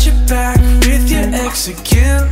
got your back with your ex again.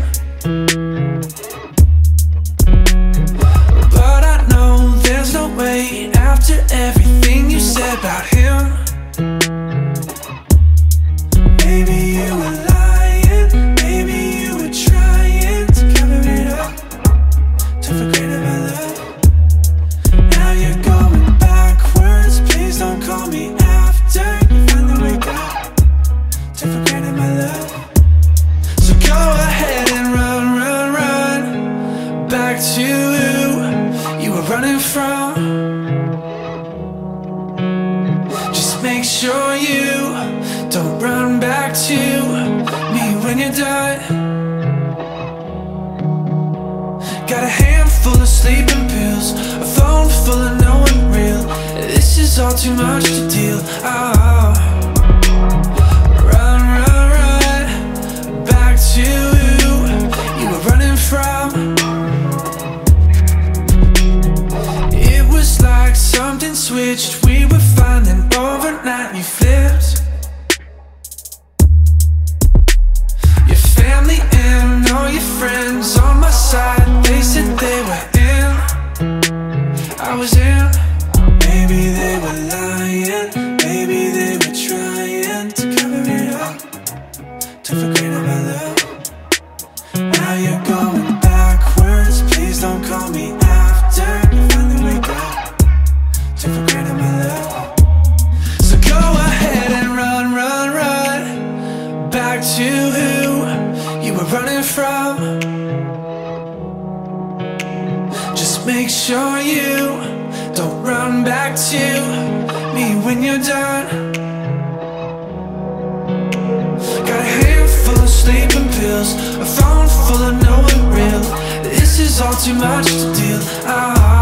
From. Just make sure you don't run back to me when you're done. Got a handful of sleeping pills, a phone full of no one real. This is all too much to deal. Oh. My they said they were in. I was in. Maybe they were lying, maybe they were trying to cover it up, to forget about love. Now you're going backwards. Please don't call me after you finally wake up to forget about love. So go ahead and run, run, run back to who you were running from. Make sure you don't run back to me when you're done. Got a handful of sleeping pills, a phone full of no one real. This is all too much to deal. Ah,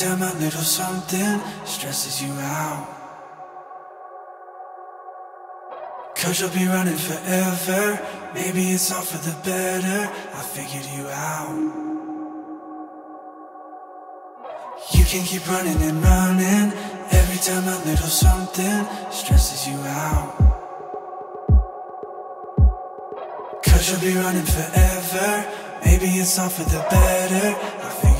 time a little something stresses you out. Cause you'll be running forever. Maybe it's all for the better. I figured you out. You can keep running and running every time a little something stresses you out. Cause you'll be running forever. Maybe it's all for the better. I figured